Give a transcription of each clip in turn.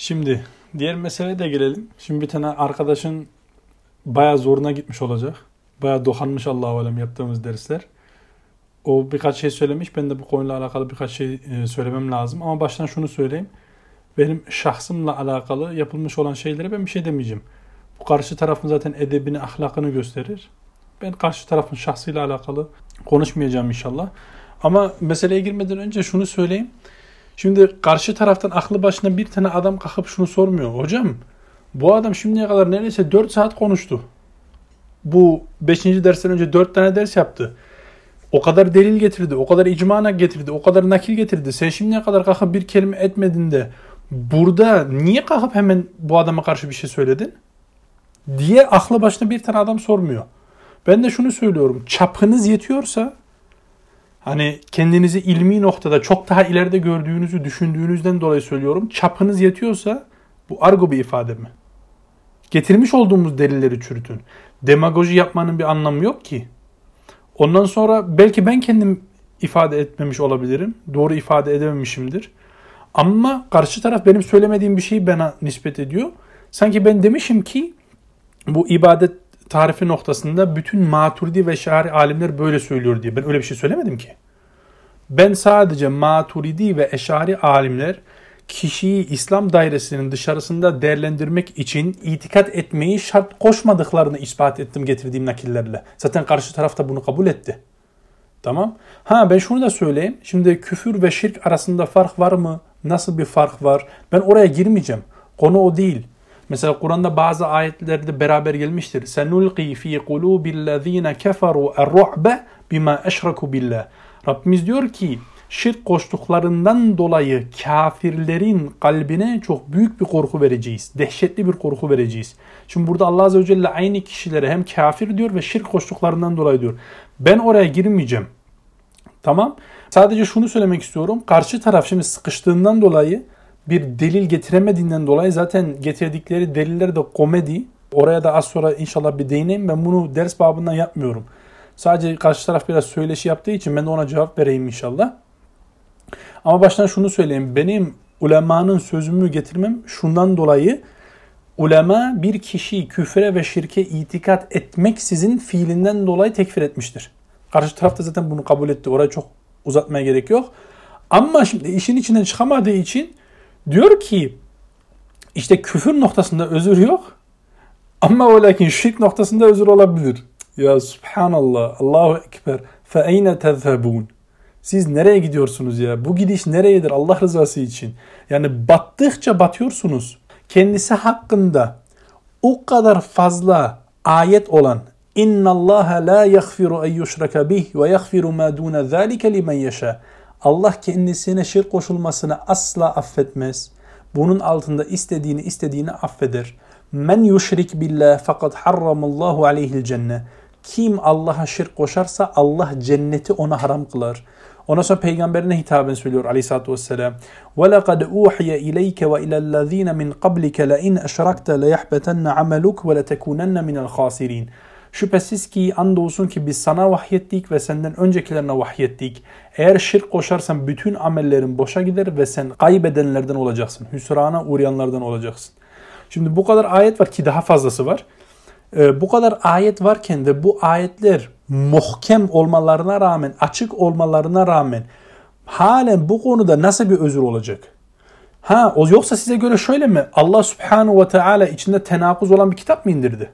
Şimdi diğer meseleye de gelelim. Şimdi bir tane arkadaşın bayağı zoruna gitmiş olacak. Bayağı dokanmış Allahu alem yaptığımız dersler. O birkaç şey söylemiş. Ben de bu konuyla alakalı birkaç şey e, söylemem lazım. Ama baştan şunu söyleyeyim. Benim şahsımla alakalı yapılmış olan şeylere ben bir şey demeyeceğim. Bu karşı tarafın zaten edebini, ahlakını gösterir. Ben karşı tarafın şahsıyla alakalı konuşmayacağım inşallah. Ama meseleye girmeden önce şunu söyleyeyim. Şimdi karşı taraftan aklı başına bir tane adam kalkıp şunu sormuyor. Hocam bu adam şimdiye kadar neredeyse 4 saat konuştu. Bu 5. dersten önce 4 tane ders yaptı. O kadar delil getirdi, o kadar icmana getirdi, o kadar nakil getirdi. Sen şimdiye kadar kalkıp bir kelime etmedin de burada niye kalkıp hemen bu adama karşı bir şey söyledin? Diye aklı başına bir tane adam sormuyor. Ben de şunu söylüyorum. Çapınız yetiyorsa hani kendinizi ilmi noktada çok daha ileride gördüğünüzü düşündüğünüzden dolayı söylüyorum. Çapınız yetiyorsa bu argo bir ifade mi? Getirmiş olduğumuz delilleri çürütün. Demagoji yapmanın bir anlamı yok ki. Ondan sonra belki ben kendim ifade etmemiş olabilirim. Doğru ifade edememişimdir. Ama karşı taraf benim söylemediğim bir şeyi bana nispet ediyor. Sanki ben demişim ki bu ibadet tarifi noktasında bütün maturidi ve şari alimler böyle söylüyor diye. Ben öyle bir şey söylemedim ki. Ben sadece maturidi ve eşari alimler kişiyi İslam dairesinin dışarısında değerlendirmek için itikat etmeyi şart koşmadıklarını ispat ettim getirdiğim nakillerle. Zaten karşı taraf da bunu kabul etti. Tamam. Ha ben şunu da söyleyeyim. Şimdi küfür ve şirk arasında fark var mı? Nasıl bir fark var? Ben oraya girmeyeceğim. Konu o değil. Mesela Kur'an'da bazı ayetlerde beraber gelmiştir. Senulqi fi kulubillezine keferu er-ru'be bima eşraku billah. Rabbimiz diyor ki şirk koştuklarından dolayı kafirlerin kalbine çok büyük bir korku vereceğiz. Dehşetli bir korku vereceğiz. Şimdi burada Allah Azze ve Celle aynı kişilere hem kafir diyor ve şirk koştuklarından dolayı diyor. Ben oraya girmeyeceğim. Tamam. Sadece şunu söylemek istiyorum. Karşı taraf şimdi sıkıştığından dolayı bir delil getiremediğinden dolayı zaten getirdikleri deliller de komedi. Oraya da az sonra inşallah bir değineyim. Ben bunu ders babından yapmıyorum. Sadece karşı taraf biraz söyleşi yaptığı için ben de ona cevap vereyim inşallah. Ama baştan şunu söyleyeyim. Benim ulemanın sözümü getirmem şundan dolayı ulema bir kişiyi küfre ve şirke itikat etmek sizin fiilinden dolayı tekfir etmiştir. Karşı taraf da zaten bunu kabul etti. Oraya çok uzatmaya gerek yok. Ama şimdi işin içinden çıkamadığı için diyor ki işte küfür noktasında özür yok. Ama o lakin şirk noktasında özür olabilir. Ya subhanallah, Allahu ekber. Fe eyne tezhebun. Siz nereye gidiyorsunuz ya? Bu gidiş nereyedir Allah rızası için? Yani battıkça batıyorsunuz. Kendisi hakkında o kadar fazla ayet olan İnna Allah la yaghfiru en yushraka bih ve yaghfiru ma dun zalika limen yasha. Allah kendisine şirk koşulmasını asla affetmez. Bunun altında istediğini istediğini affeder. Men yuşrik billah fakat harramallahu aleyhil cennet. Kim Allah'a şirk koşarsa Allah cenneti ona haram kılar. Ondan sonra peygamberine hitaben söylüyor aleyhissalatü vesselam. وَلَقَدْ اُوحِيَ اِلَيْكَ وَاِلَى الَّذ۪ينَ مِنْ قَبْلِكَ لَاِنْ اَشْرَكْتَ لَيَحْبَتَنَّ عَمَلُكَ وَلَتَكُونَنَّ مِنَ الْخَاسِرِينَ Şüphesiz ki andolsun ki biz sana vahyettik ve senden öncekilerine vahyettik. Eğer şirk koşarsan bütün amellerin boşa gider ve sen kaybedenlerden olacaksın. Hüsrana uğrayanlardan olacaksın. Şimdi bu kadar ayet var ki daha fazlası var. Ee, bu kadar ayet varken de bu ayetler muhkem olmalarına rağmen, açık olmalarına rağmen halen bu konuda nasıl bir özür olacak? Ha, o yoksa size göre şöyle mi? Allah Subhanahu ve Teala içinde tenakuz olan bir kitap mı indirdi?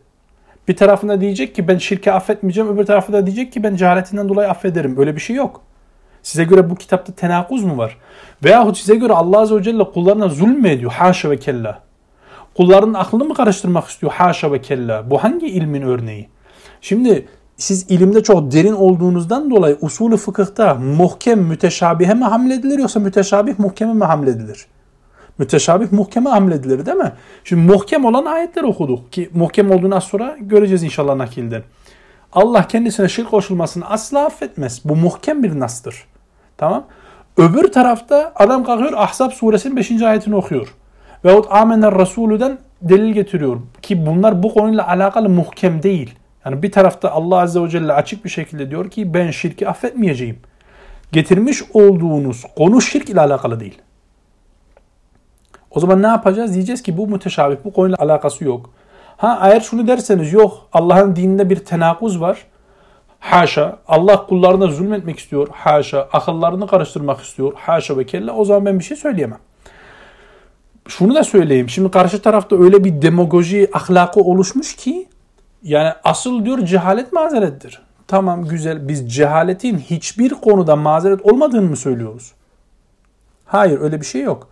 Bir tarafında diyecek ki ben şirke affetmeyeceğim, öbür tarafında diyecek ki ben cehaletinden dolayı affederim. Öyle bir şey yok. Size göre bu kitapta tenakuz mu var? Veyahut size göre Allah Azze ve Celle kullarına zulm mü ediyor? Haşa ve kella. Kulların aklını mı karıştırmak istiyor? Haşa ve kella. Bu hangi ilmin örneği? Şimdi siz ilimde çok derin olduğunuzdan dolayı usulü fıkıhta muhkem müteşabihe mi hamledilir yoksa müteşabih muhkeme mi hamledilir? Müteşabih muhkeme hamledilir değil mi? Şimdi muhkem olan ayetler okuduk ki muhkem olduğunu sonra göreceğiz inşallah nakilden. Allah kendisine şirk koşulmasını asla affetmez. Bu muhkem bir nastır. Tamam. Öbür tarafta adam kalkıyor Ahzab suresinin 5. ayetini okuyor. Veyahut Amener Resulü'den delil getiriyor. Ki bunlar bu konuyla alakalı muhkem değil. Yani bir tarafta Allah Azze ve Celle açık bir şekilde diyor ki ben şirki affetmeyeceğim. Getirmiş olduğunuz konu şirk ile alakalı değil. O zaman ne yapacağız? Diyeceğiz ki bu müteşabih, bu konuyla alakası yok. Ha eğer şunu derseniz yok Allah'ın dininde bir tenakuz var. Haşa. Allah kullarına zulmetmek istiyor. Haşa. Akıllarını karıştırmak istiyor. Haşa ve kella. O zaman ben bir şey söyleyemem. Şunu da söyleyeyim. Şimdi karşı tarafta öyle bir demagoji ahlakı oluşmuş ki yani asıl diyor cehalet mazerettir. Tamam güzel biz cehaletin hiçbir konuda mazeret olmadığını mı söylüyoruz? Hayır öyle bir şey yok.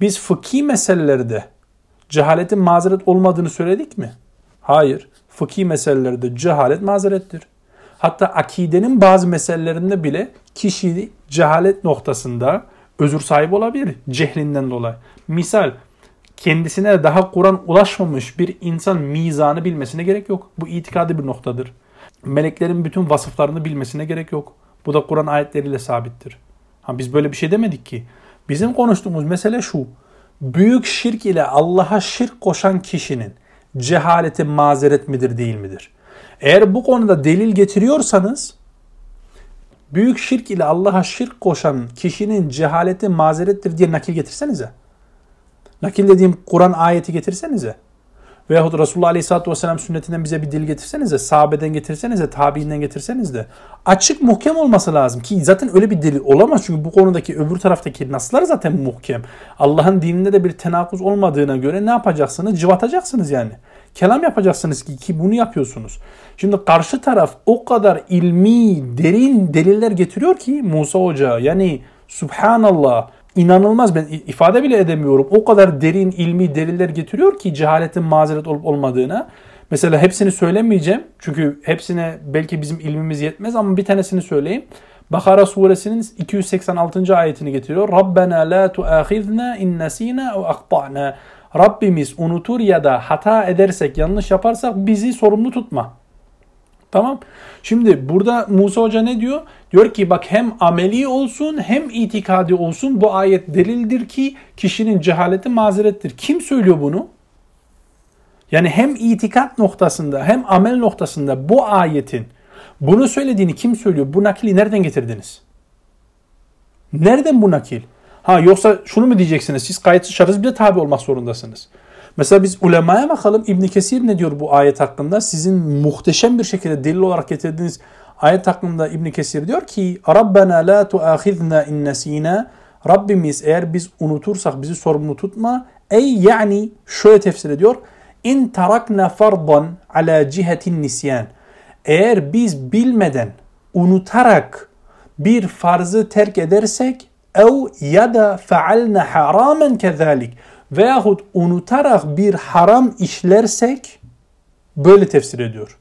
Biz fıkhi meselelerde cehaletin mazeret olmadığını söyledik mi? Hayır. Fıkhi meselelerde cehalet mazerettir. Hatta akidenin bazı meselelerinde bile kişi cehalet noktasında özür sahibi olabilir cehlinden dolayı. Misal kendisine daha Kur'an ulaşmamış bir insan mizanı bilmesine gerek yok. Bu itikadi bir noktadır. Meleklerin bütün vasıflarını bilmesine gerek yok. Bu da Kur'an ayetleriyle sabittir. Ha, biz böyle bir şey demedik ki. Bizim konuştuğumuz mesele şu. Büyük şirk ile Allah'a şirk koşan kişinin cehaleti mazeret midir değil midir? Eğer bu konuda delil getiriyorsanız büyük şirk ile Allah'a şirk koşan kişinin cehaleti mazerettir diye nakil getirsenize. Nakil dediğim Kur'an ayeti getirsenize. Veyahut Resulullah Aleyhisselatü Vesselam sünnetinden bize bir dil getirsenize, sahabeden getirsenize, tabiinden getirseniz de açık muhkem olması lazım ki zaten öyle bir delil olamaz çünkü bu konudaki öbür taraftaki naslar zaten muhkem. Allah'ın dininde de bir tenakuz olmadığına göre ne yapacaksınız? Cıvatacaksınız yani. Kelam yapacaksınız ki, ki bunu yapıyorsunuz. Şimdi karşı taraf o kadar ilmi, derin deliller getiriyor ki Musa Hoca yani Subhanallah inanılmaz ben ifade bile edemiyorum. O kadar derin ilmi deliller getiriyor ki cehaletin mazeret olup olmadığına. Mesela hepsini söylemeyeceğim. Çünkü hepsine belki bizim ilmimiz yetmez ama bir tanesini söyleyeyim. Bakara suresinin 286. ayetini getiriyor. Rabbena la tuahizna in nesina ve ahtana. Rabbimiz unutur ya da hata edersek, yanlış yaparsak bizi sorumlu tutma. Tamam. Şimdi burada Musa Hoca ne diyor? Diyor ki bak hem ameli olsun hem itikadi olsun bu ayet delildir ki kişinin cehaleti mazerettir. Kim söylüyor bunu? Yani hem itikat noktasında hem amel noktasında bu ayetin bunu söylediğini kim söylüyor? Bu nakili nereden getirdiniz? Nereden bu nakil? Ha yoksa şunu mu diyeceksiniz? Siz kayıtsız şartsız bir de tabi olmak zorundasınız. Mesela biz ulemaya bakalım. İbn Kesir ne diyor bu ayet hakkında? Sizin muhteşem bir şekilde delil olarak getirdiğiniz ayet hakkında İbn Kesir diyor ki Rabbena la tuahizna in nesina Rabbimiz eğer biz unutursak bizi sorumlu tutma. Ey yani şöyle tefsir ediyor. İn tarakna fardan ala cihetin nisyan. Eğer biz bilmeden, unutarak bir farzı terk edersek ev ya da fealna haramen kezalik veyahut unutarak bir haram işlersek böyle tefsir ediyor.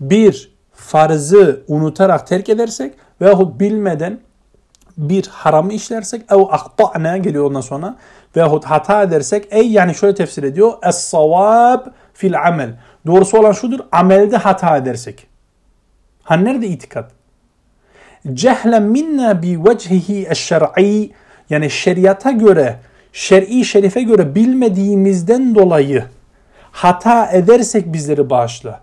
Bir farzı unutarak terk edersek veyahut bilmeden bir haramı işlersek ev ahta'na geliyor ondan sonra veyahut hata edersek ey yani şöyle tefsir ediyor es-savab fil amel. Doğrusu olan şudur amelde hata edersek. Ha nerede itikat? Cehlen minna bi vecihi eş-şer'i yani şeriata göre şer'i şerife göre bilmediğimizden dolayı hata edersek bizleri bağışla.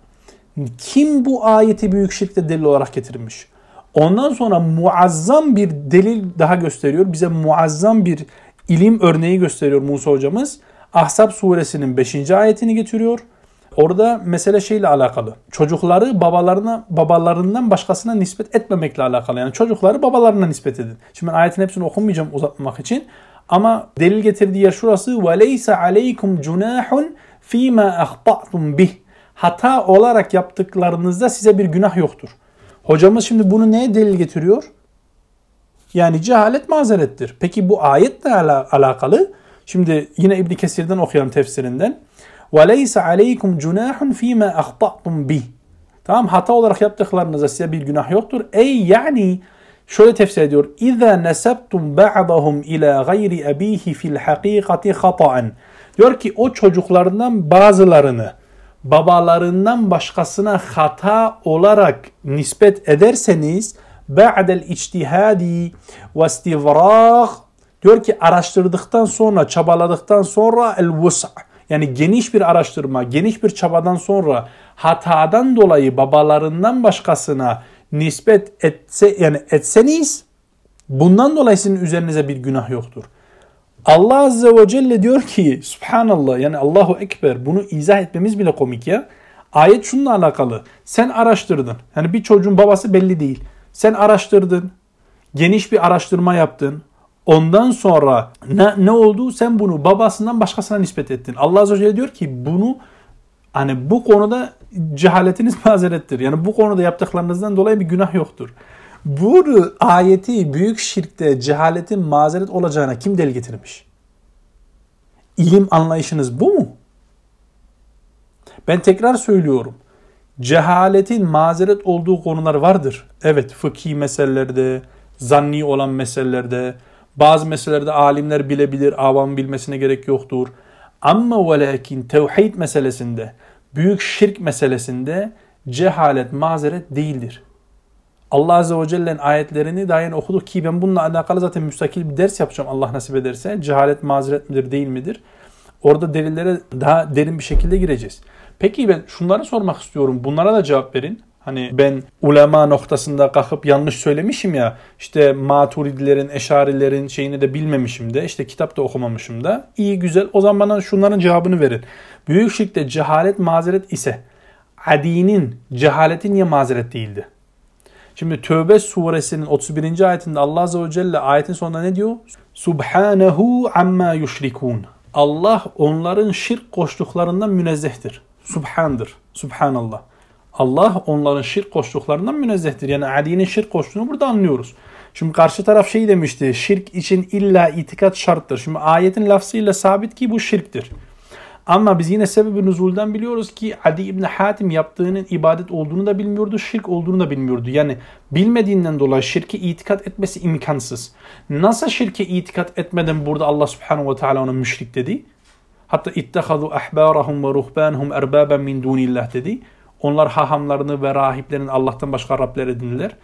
Kim bu ayeti büyük şirkte delil olarak getirmiş? Ondan sonra muazzam bir delil daha gösteriyor. Bize muazzam bir ilim örneği gösteriyor Musa hocamız. Ahzab suresinin 5. ayetini getiriyor. Orada mesele şeyle alakalı. Çocukları babalarına babalarından başkasına nispet etmemekle alakalı. Yani çocukları babalarına nispet edin. Şimdi ben ayetin hepsini okumayacağım uzatmamak için. Ama delil getirdiği yer şurası. وَلَيْسَ عَلَيْكُمْ جُنَاحٌ ف۪ي مَا اَخْطَعْتُمْ بِهِ Hata olarak yaptıklarınızda size bir günah yoktur. Hocamız şimdi bunu neye delil getiriyor? Yani cehalet mazerettir. Peki bu ayetle ala alakalı? Şimdi yine İbn Kesir'den okuyalım tefsirinden. وَلَيْسَ عَلَيْكُمْ جُنَاحٌ ف۪ي مَا اَخْطَعْتُمْ بِهِ Tamam hata olarak yaptıklarınızda size bir günah yoktur. Ey yani Şöyle tefsir ediyor. İza nesebtum ba'dahum ila gayri abihi fil hakikati hata'en. Diyor ki o çocuklarından bazılarını babalarından başkasına hata olarak nispet ederseniz ba'del içtihadi ve istivrah diyor ki araştırdıktan sonra çabaladıktan sonra el vus'a yani geniş bir araştırma, geniş bir çabadan sonra hatadan dolayı babalarından başkasına nispet etse yani etseniz bundan dolayı sizin üzerinize bir günah yoktur. Allah Azze ve Celle diyor ki Subhanallah yani Allahu Ekber bunu izah etmemiz bile komik ya. Ayet şununla alakalı. Sen araştırdın. Yani bir çocuğun babası belli değil. Sen araştırdın. Geniş bir araştırma yaptın. Ondan sonra ne, ne oldu? Sen bunu babasından başkasına nispet ettin. Allah Azze ve Celle diyor ki bunu hani bu konuda cehaletiniz mazerettir. Yani bu konuda yaptıklarınızdan dolayı bir günah yoktur. Bu ayeti büyük şirkte cehaletin mazeret olacağına kim delil getirmiş? İlim anlayışınız bu mu? Ben tekrar söylüyorum. Cehaletin mazeret olduğu konular vardır. Evet fıkhi meselelerde, zanni olan meselelerde, bazı meselelerde alimler bilebilir, avam bilmesine gerek yoktur. Ama ve lakin tevhid meselesinde, büyük şirk meselesinde cehalet mazeret değildir. Allah Azze ve Celle'nin ayetlerini daha yeni okuduk ki ben bununla alakalı zaten müstakil bir ders yapacağım Allah nasip ederse. Cehalet mazeret midir değil midir? Orada delillere daha derin bir şekilde gireceğiz. Peki ben şunları sormak istiyorum. Bunlara da cevap verin. Hani ben ulema noktasında kalkıp yanlış söylemişim ya işte maturidilerin, eşarilerin şeyini de bilmemişim de işte kitap da okumamışım da. İyi güzel o zaman bana şunların cevabını verin. Büyük şirkte cehalet mazeret ise adinin cehaleti niye mazeret değildi? Şimdi Tövbe suresinin 31. ayetinde Allah Azze ve Celle ayetin sonunda ne diyor? Subhanehu amma yuşrikun. Allah onların şirk koştuklarından münezzehtir. Subhandır. Subhanallah. Allah onların şirk koştuklarından münezzehtir. Yani Adi'nin şirk koştuğunu burada anlıyoruz. Şimdi karşı taraf şey demişti. Şirk için illa itikat şarttır. Şimdi ayetin lafzıyla sabit ki bu şirktir. Ama biz yine sebebi nüzulden biliyoruz ki Adi İbni Hatim yaptığının ibadet olduğunu da bilmiyordu, şirk olduğunu da bilmiyordu. Yani bilmediğinden dolayı şirke itikat etmesi imkansız. Nasıl şirke itikat etmeden burada Allah subhanahu ve teala ona müşrik dedi? Hatta ittehadu ahbarahum ve ruhbanhum erbaben min dunillah dedi. Onlar hahamlarını ve rahiplerini Allah'tan başka Rabler edindiler.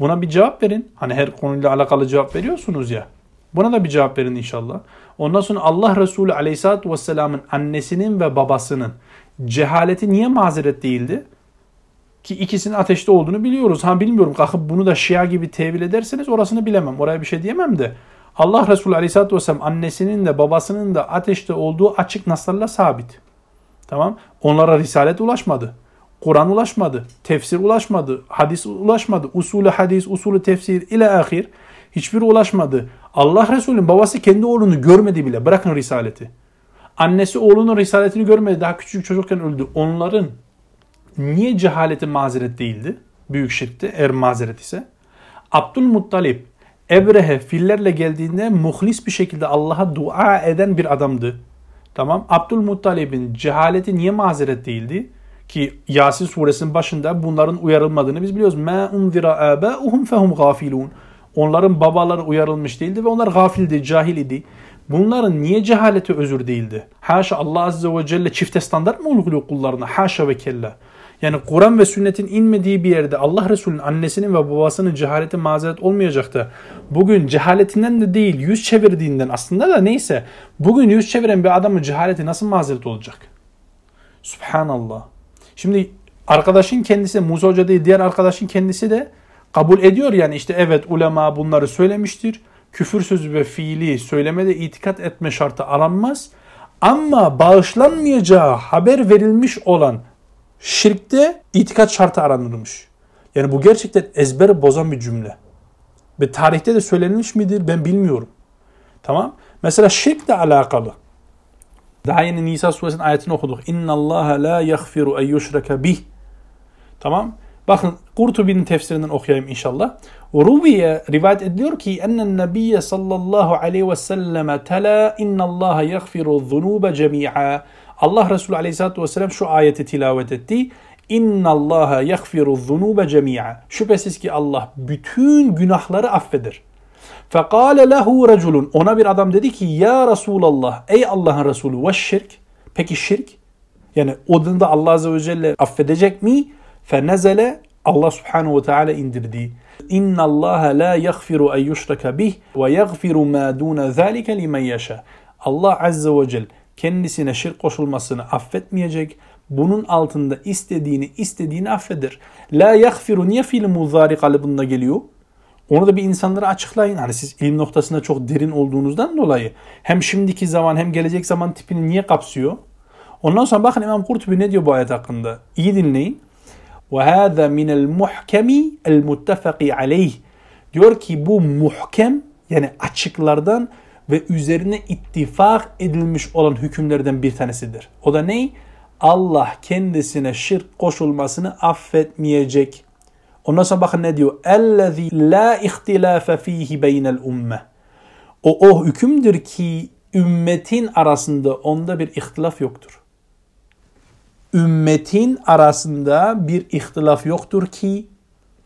Buna bir cevap verin. Hani her konuyla alakalı cevap veriyorsunuz ya. Buna da bir cevap verin inşallah. Ondan sonra Allah Resulü Aleyhisselatü Vesselam'ın annesinin ve babasının cehaleti niye mazeret değildi? Ki ikisinin ateşte olduğunu biliyoruz. Ha bilmiyorum kalkıp bunu da Şia gibi tevil ederseniz orasını bilemem. Oraya bir şey diyemem de. Allah Resulü Aleyhisselatü Vesselam annesinin de babasının da ateşte olduğu açık naslarla sabit. Tamam. Onlara risalet ulaşmadı. Kur'an ulaşmadı. Tefsir ulaşmadı. Hadis ulaşmadı. Usulü hadis, usulü tefsir ile ahir. Hiçbir ulaşmadı. Allah Resulü'nün babası kendi oğlunu görmedi bile. Bırakın risaleti. Annesi oğlunun risaletini görmedi. Daha küçük çocukken öldü. Onların niye cehaleti mazeret değildi? Büyük şirkti eğer mazeret ise. Abdülmuttalip Ebrehe fillerle geldiğinde muhlis bir şekilde Allah'a dua eden bir adamdı. Tamam. Abdülmuttalib'in cehaleti niye mazeret değildi? Ki Yasin suresinin başında bunların uyarılmadığını biz biliyoruz. Ma unzira abauhum fehum gafilun. Onların babaları uyarılmış değildi ve onlar gafildi, cahil idi. Bunların niye cehaleti özür değildi? Haşa Allah Azze ve Celle çifte standart mı uyguluyor kullarına? Haşa ve kella. Yani Kur'an ve sünnetin inmediği bir yerde Allah Resulü'nün annesinin ve babasının cehaleti mazeret olmayacaktı. Bugün cehaletinden de değil yüz çevirdiğinden aslında da neyse bugün yüz çeviren bir adamın cehaleti nasıl mazeret olacak? Subhanallah. Şimdi arkadaşın kendisi Musa Hoca değil diğer arkadaşın kendisi de kabul ediyor yani işte evet ulema bunları söylemiştir. Küfür sözü ve fiili söylemede itikat etme şartı aranmaz. Ama bağışlanmayacağı haber verilmiş olan şirkte itikat şartı aranırmış. Yani bu gerçekten ezber bozan bir cümle. Ve tarihte de söylenmiş midir ben bilmiyorum. Tamam. Mesela şirkle alakalı. Daha yeni Nisa suresinin ayetini okuduk. İnna Allah la yaghfiru en yushraka bih. Tamam. Bakın Kurtubi'nin tefsirinden okuyayım inşallah. Rubiye rivayet ediliyor ki ennen nebiyye sallallahu aleyhi ve selleme tela innallaha yaghfiru zunuba cemi'a. Allah Resulü aleyhissalatü vesselam şu ayeti tilavet etti. İnnallaha yaghfiru zunuba cemi'a. Şüphesiz ki Allah bütün günahları affeder. Fekale lehu reculun. Ona bir adam dedi ki ya Resulallah ey Allah'ın Resulü ve şirk. Peki şirk? Yani odunda Allah Azze ve Celle affedecek mi? Fenezele Allah Subhanahu ve Teala indirdi. İnna Allah la yaghfiru en yushraka bih ve yaghfiru ma dun zalika limen. Allah Azze ve Celle kendisine şirk koşulmasını affetmeyecek. Bunun altında istediğini istediğini affeder. La yaghfiru niye fiil muzari kalıbında geliyor? Onu da bir insanlara açıklayın. Hani siz ilim noktasında çok derin olduğunuzdan dolayı hem şimdiki zaman hem gelecek zaman tipini niye kapsıyor? Ondan sonra bakın İmam Kurtubi ne diyor bu ayet hakkında? İyi dinleyin. وَهَذَا مِنَ الْمُحْكَمِ الْمُتَّفَقِ عَلَيْهِ Diyor ki bu muhkem yani açıklardan ve üzerine ittifak edilmiş olan hükümlerden bir tanesidir. O da ney? Allah kendisine şirk koşulmasını affetmeyecek. Ondan sonra bakın ne diyor? Ellezî la ihtilâfe fîhi beynel umme. O o hükümdür ki ümmetin arasında onda bir ihtilaf yoktur. Ümmetin arasında bir ihtilaf yoktur ki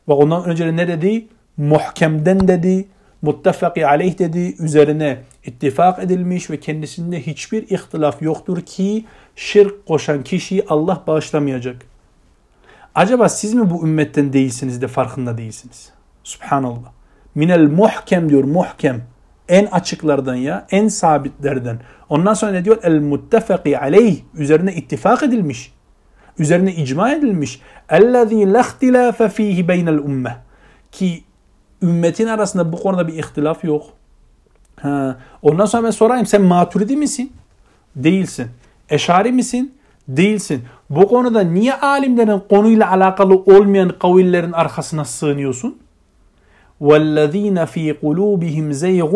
ve ondan önce ne dedi? Muhkemden dedi, muttefaki aleyh dedi, üzerine ittifak edilmiş ve kendisinde hiçbir ihtilaf yoktur ki şirk koşan kişiyi Allah bağışlamayacak.'' Acaba siz mi bu ümmetten değilsiniz de farkında değilsiniz? Subhanallah. Minel muhkem diyor muhkem. En açıklardan ya, en sabitlerden. Ondan sonra ne diyor? El muttefaki aleyh. Üzerine ittifak edilmiş. Üzerine icma edilmiş. Ellezî lehtilâfe fîhi beynel ummeh. Ki ümmetin arasında bu konuda bir ihtilaf yok. Ha. Ondan sonra ben sorayım sen maturidi misin? Değilsin. Eşari misin? Değilsin. Bu konuda niye alimlerin konuyla alakalı olmayan kavillerin arkasına sığınıyorsun? وَالَّذ۪ينَ ف۪ي قُلُوبِهِمْ زَيْغٌ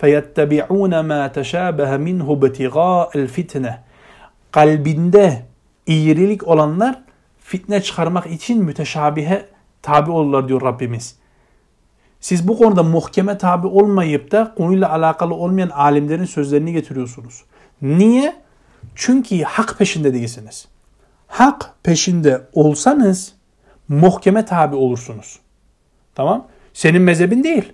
فَيَتَّبِعُونَ مَا تَشَابَهَ مِنْهُ بَتِغَاءَ الْفِتْنَةِ Kalbinde iğrilik olanlar fitne çıkarmak için müteşabihe tabi olurlar diyor Rabbimiz. Siz bu konuda muhkeme tabi olmayıp da konuyla alakalı olmayan alimlerin sözlerini getiriyorsunuz. Niye? Çünkü hak peşinde değilsiniz. Hak peşinde olsanız muhkeme tabi olursunuz. Tamam? Senin mezhebin değil.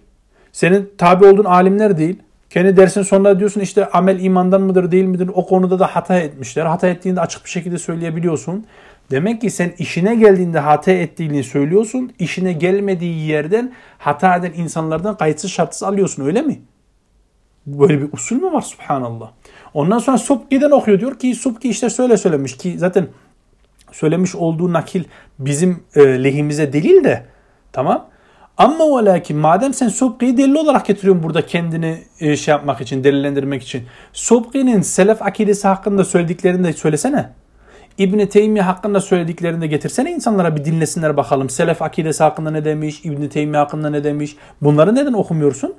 Senin tabi olduğun alimler değil. Kendi dersin sonunda diyorsun işte amel imandan mıdır değil midir o konuda da hata etmişler. Hata ettiğinde açık bir şekilde söyleyebiliyorsun. Demek ki sen işine geldiğinde hata ettiğini söylüyorsun. İşine gelmediği yerden hata eden insanlardan kayıtsız şartsız alıyorsun öyle mi? Böyle bir usul mü var subhanallah? Ondan sonra Subki'den okuyor diyor ki Subki işte söyle söylemiş ki zaten söylemiş olduğu nakil bizim e, lehimize delil de tamam. Ama o lakin madem sen Subki'yi delil olarak getiriyorsun burada kendini e, şey yapmak için, delillendirmek için. Subki'nin selef akidesi hakkında söylediklerini de söylesene. İbn Teymiye hakkında söylediklerini de getirsene insanlara bir dinlesinler bakalım. Selef akidesi hakkında ne demiş, İbn Teymiye hakkında ne demiş. Bunları neden okumuyorsun?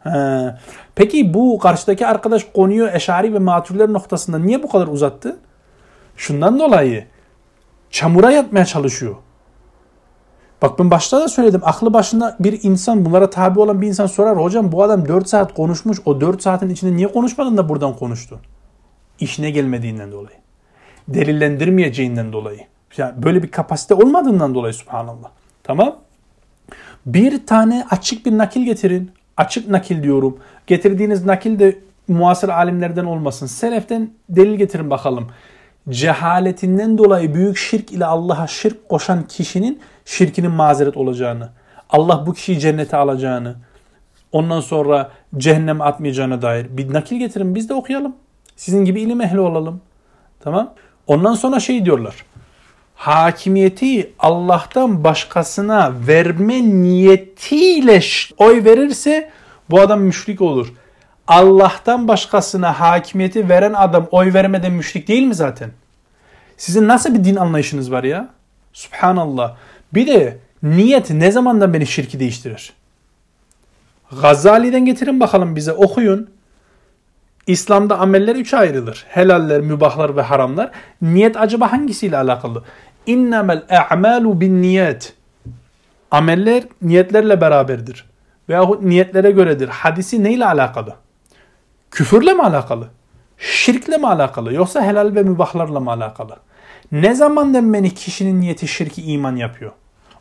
He. Peki bu karşıdaki arkadaş konuyu eşari ve matürler noktasında niye bu kadar uzattı? Şundan dolayı çamura yatmaya çalışıyor. Bak ben başta da söyledim. Aklı başında bir insan bunlara tabi olan bir insan sorar. Hocam bu adam 4 saat konuşmuş. O 4 saatin içinde niye konuşmadın da buradan konuştu? İşine gelmediğinden dolayı. Delillendirmeyeceğinden dolayı. Yani böyle bir kapasite olmadığından dolayı subhanallah. Tamam. Bir tane açık bir nakil getirin. Açık nakil diyorum. Getirdiğiniz nakil de muasır alimlerden olmasın. Seleften delil getirin bakalım. Cehaletinden dolayı büyük şirk ile Allah'a şirk koşan kişinin şirkinin mazeret olacağını, Allah bu kişiyi cennete alacağını, ondan sonra cehenneme atmayacağına dair bir nakil getirin biz de okuyalım. Sizin gibi ilim ehli olalım. Tamam? Ondan sonra şey diyorlar. Hakimiyeti Allah'tan başkasına verme niyetiyle oy verirse bu adam müşrik olur. Allah'tan başkasına hakimiyeti veren adam oy vermeden müşrik değil mi zaten? Sizin nasıl bir din anlayışınız var ya? Subhanallah. Bir de niyet ne zamandan beni şirki değiştirir? Gazali'den getirin bakalım bize okuyun. İslam'da ameller üç ayrılır. Helaller, mübahlar ve haramlar. Niyet acaba hangisiyle alakalı? İnnemel a'malu bin niyet. Ameller niyetlerle beraberdir. Veyahut niyetlere göredir. Hadisi neyle alakalı? Küfürle mi alakalı? Şirkle mi alakalı? Yoksa helal ve mübahlarla mı alakalı? Ne zamandan beni kişinin niyeti şirki iman yapıyor?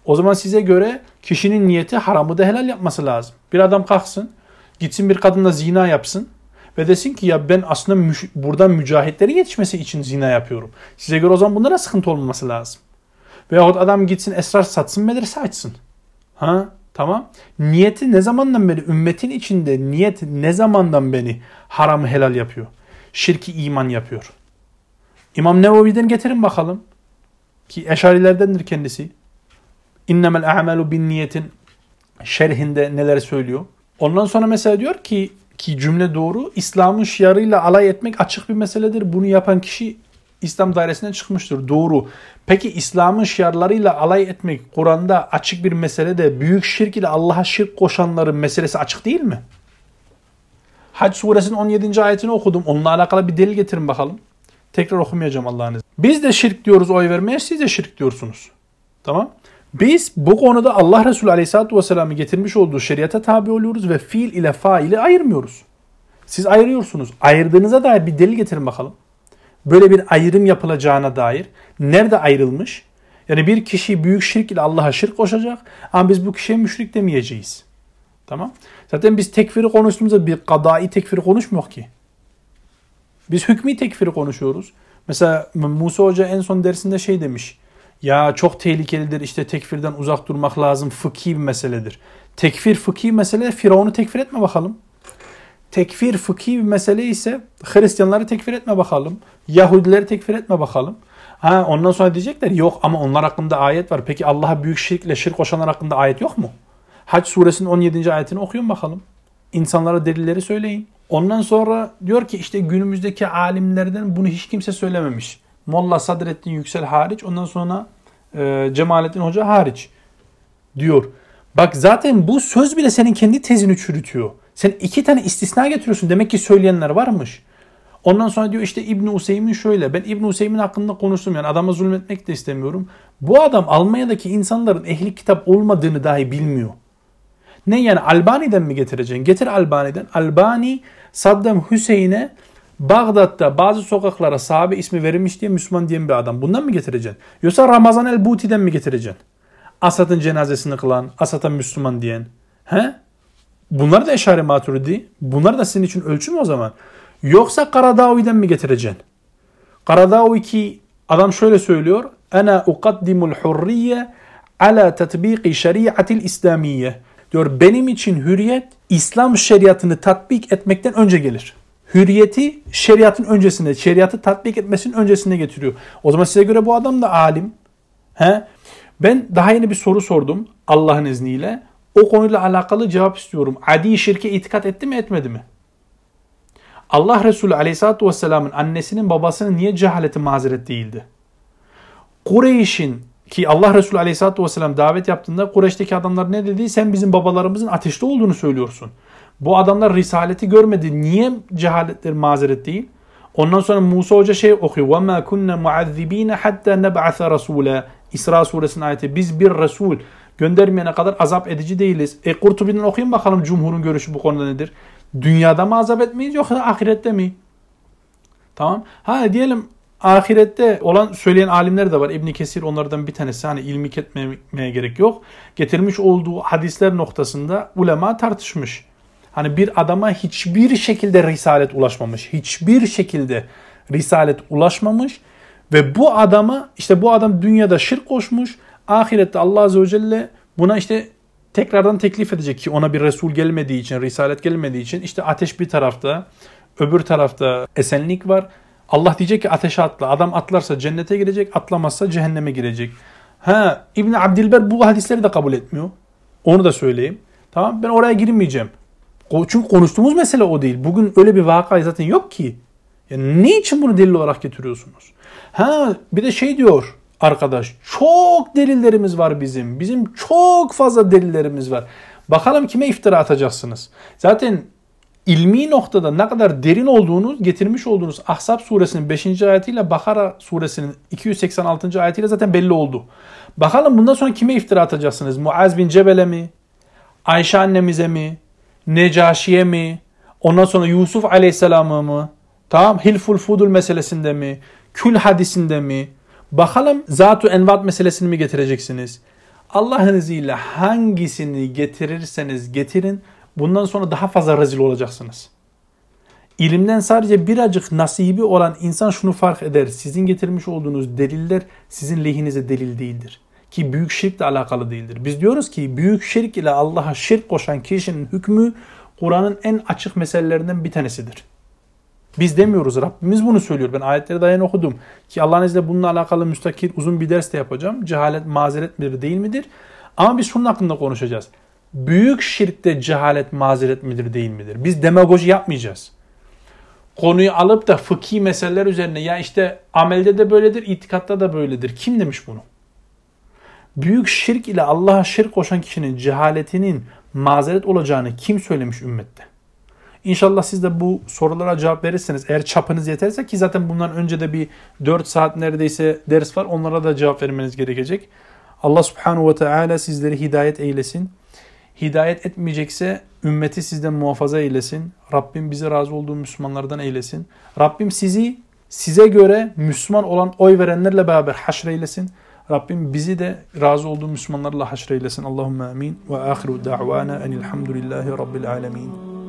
O zaman size göre kişinin niyeti haramı da helal yapması lazım. Bir adam kalksın, gitsin bir kadınla zina yapsın ve desin ki ya ben aslında müş- buradan mücahitlerin yetişmesi için zina yapıyorum. Size göre o zaman bunlara sıkıntı olmaması lazım. Veyahut adam gitsin esrar satsın medrese açsın. Ha tamam. Niyeti ne zamandan beri ümmetin içinde niyet ne zamandan beni haramı helal yapıyor? Şirki iman yapıyor. İmam Nevevi'den getirin bakalım. Ki eşarilerdendir kendisi. İnnemel a'malu bin niyetin şerhinde neler söylüyor. Ondan sonra mesela diyor ki ki cümle doğru. İslam'ın şiarıyla alay etmek açık bir meseledir. Bunu yapan kişi İslam dairesinden çıkmıştır. Doğru. Peki İslam'ın şiarlarıyla alay etmek Kur'an'da açık bir mesele de büyük şirk ile Allah'a şirk koşanların meselesi açık değil mi? Hac suresinin 17. ayetini okudum. Onunla alakalı bir delil getirin bakalım. Tekrar okumayacağım Allah'ın izniyle. Biz de şirk diyoruz oy vermeye, siz de şirk diyorsunuz. Tamam. Biz bu konuda Allah Resulü Aleyhisselatü Vesselam'ı getirmiş olduğu şeriata tabi oluyoruz ve fiil ile faili ayırmıyoruz. Siz ayırıyorsunuz. Ayırdığınıza dair bir delil getirin bakalım. Böyle bir ayrım yapılacağına dair. Nerede ayrılmış? Yani bir kişi büyük şirk ile Allah'a şirk koşacak ama biz bu kişiye müşrik demeyeceğiz. Tamam. Zaten biz tekfiri konuştuğumuzda bir kadai tekfiri konuşmuyor ki. Biz hükmü tekfiri konuşuyoruz. Mesela Musa Hoca en son dersinde şey demiş. Ya çok tehlikelidir işte tekfirden uzak durmak lazım fıkhi bir meseledir. Tekfir fıkhi mesele Firavun'u tekfir etme bakalım. Tekfir fıkhi bir mesele ise Hristiyanları tekfir etme bakalım. Yahudileri tekfir etme bakalım. Ha, ondan sonra diyecekler yok ama onlar hakkında ayet var. Peki Allah'a büyük şirkle şirk koşanlar hakkında ayet yok mu? Hac suresinin 17. ayetini okuyun bakalım. İnsanlara delilleri söyleyin. Ondan sonra diyor ki işte günümüzdeki alimlerden bunu hiç kimse söylememiş. Molla Sadrettin Yüksel hariç ondan sonra e, Cemalettin Hoca hariç diyor. Bak zaten bu söz bile senin kendi tezini çürütüyor. Sen iki tane istisna getiriyorsun. Demek ki söyleyenler varmış. Ondan sonra diyor işte İbn Useymin şöyle. Ben İbn Useymin hakkında konuştum yani adama zulmetmek de istemiyorum. Bu adam Almanya'daki insanların ehli kitap olmadığını dahi bilmiyor. Ne yani Albani'den mi getireceksin? Getir Albani'den. Albani Saddam Hüseyin'e Bağdat'ta bazı sokaklara sahabe ismi verilmiş diye Müslüman diyen bir adam. Bundan mı getireceksin? Yoksa Ramazan el-Buti'den mi getireceksin? Asad'ın cenazesini kılan, Asad'a Müslüman diyen. He? Bunlar da eşari maturidi. Bunlar da senin için ölçü mü o zaman? Yoksa Karadavi'den mi getireceksin? Karadavi ki adam şöyle söylüyor. Ana uqaddimul hurriye ala tatbiki şeriatil İslamiye. Diyor benim için hürriyet İslam şeriatını tatbik etmekten önce gelir. Hürriyeti şeriatın öncesinde, şeriatı tatbik etmesinin öncesinde getiriyor. O zaman size göre bu adam da alim. He? Ben daha yeni bir soru sordum Allah'ın izniyle. O konuyla alakalı cevap istiyorum. Adi şirke itikat etti mi etmedi mi? Allah Resulü Aleyhisselatü Vesselam'ın annesinin babasının niye cehaleti mazeret değildi? Kureyş'in ki Allah Resulü Aleyhisselatü Vesselam davet yaptığında Kureyş'teki adamlar ne dedi? Sen bizim babalarımızın ateşte olduğunu söylüyorsun. Bu adamlar risaleti görmedi. Niye cehaletleri mazeret değil? Ondan sonra Musa Hoca şey okuyor. وَمَا كُنَّ مُعَذِّب۪ينَ حَتَّى نَبْعَثَ رَسُولًا İsra suresinin ayeti. Biz bir Resul göndermeyene kadar azap edici değiliz. E Kurtubi'den okuyun bakalım Cumhur'un görüşü bu konuda nedir? Dünyada mı azap etmeyiz yoksa ahirette mi? Tamam. Ha diyelim ahirette olan söyleyen alimler de var. İbn Kesir onlardan bir tanesi. Hani ilmik etmeye gerek yok. Getirmiş olduğu hadisler noktasında ulema tartışmış. Hani bir adama hiçbir şekilde risalet ulaşmamış. Hiçbir şekilde risalet ulaşmamış. Ve bu adama işte bu adam dünyada şirk koşmuş. Ahirette Allah Azze ve Celle buna işte tekrardan teklif edecek ki ona bir Resul gelmediği için, Risalet gelmediği için işte ateş bir tarafta, öbür tarafta esenlik var. Allah diyecek ki ateşe atla. Adam atlarsa cennete girecek, atlamazsa cehenneme girecek. Ha İbn Abdilber bu hadisleri de kabul etmiyor. Onu da söyleyeyim. Tamam ben oraya girmeyeceğim. Çünkü konuştuğumuz mesele o değil. Bugün öyle bir vaka zaten yok ki. Yani ne için bunu delil olarak getiriyorsunuz? Ha bir de şey diyor arkadaş. Çok delillerimiz var bizim. Bizim çok fazla delillerimiz var. Bakalım kime iftira atacaksınız? Zaten ilmi noktada ne kadar derin olduğunu getirmiş olduğunuz Ahzab suresinin 5. ayetiyle Bakara suresinin 286. ayetiyle zaten belli oldu. Bakalım bundan sonra kime iftira atacaksınız? Muaz bin Cebel'e mi? Ayşe annemize mi? Necaşi'ye mi? Ondan sonra Yusuf aleyhisselam'a mı? Tamam Hilful Fudul meselesinde mi? Kül hadisinde mi? Bakalım Zatu Envat meselesini mi getireceksiniz? Allah'ın izniyle hangisini getirirseniz getirin bundan sonra daha fazla rezil olacaksınız. İlimden sadece birazcık nasibi olan insan şunu fark eder. Sizin getirmiş olduğunuz deliller sizin lehinize delil değildir. Ki büyük şirkle alakalı değildir. Biz diyoruz ki büyük şirk ile Allah'a şirk koşan kişinin hükmü Kur'an'ın en açık meselelerinden bir tanesidir. Biz demiyoruz. Rabbimiz bunu söylüyor. Ben ayetleri dayan okudum. Ki Allah'ın izniyle bununla alakalı müstakil uzun bir ders de yapacağım. Cehalet mazeret midir değil midir? Ama biz şunun hakkında konuşacağız. büyük şirkte cehalet mazeret midir değil midir? Biz demagoji yapmayacağız. Konuyu alıp da fıkhi meseleler üzerine ya işte amelde de böyledir, itikatta da böyledir. Kim demiş bunu? Büyük şirk ile Allah'a şirk koşan kişinin cehaletinin mazeret olacağını kim söylemiş ümmette? İnşallah siz de bu sorulara cevap verirseniz eğer çapınız yeterse ki zaten bundan önce de bir 4 saat neredeyse ders var onlara da cevap vermeniz gerekecek. Allah subhanahu ve teala sizleri hidayet eylesin. Hidayet etmeyecekse ümmeti sizden muhafaza eylesin. Rabbim bizi razı olduğu Müslümanlardan eylesin. Rabbim sizi size göre Müslüman olan oy verenlerle beraber haşreylesin. Rabbim bizi de razı olduğu Müslümanlarla haşreylesin. Allahümme amin. Ve ahiru da'vana enilhamdülillahi rabbil alemin.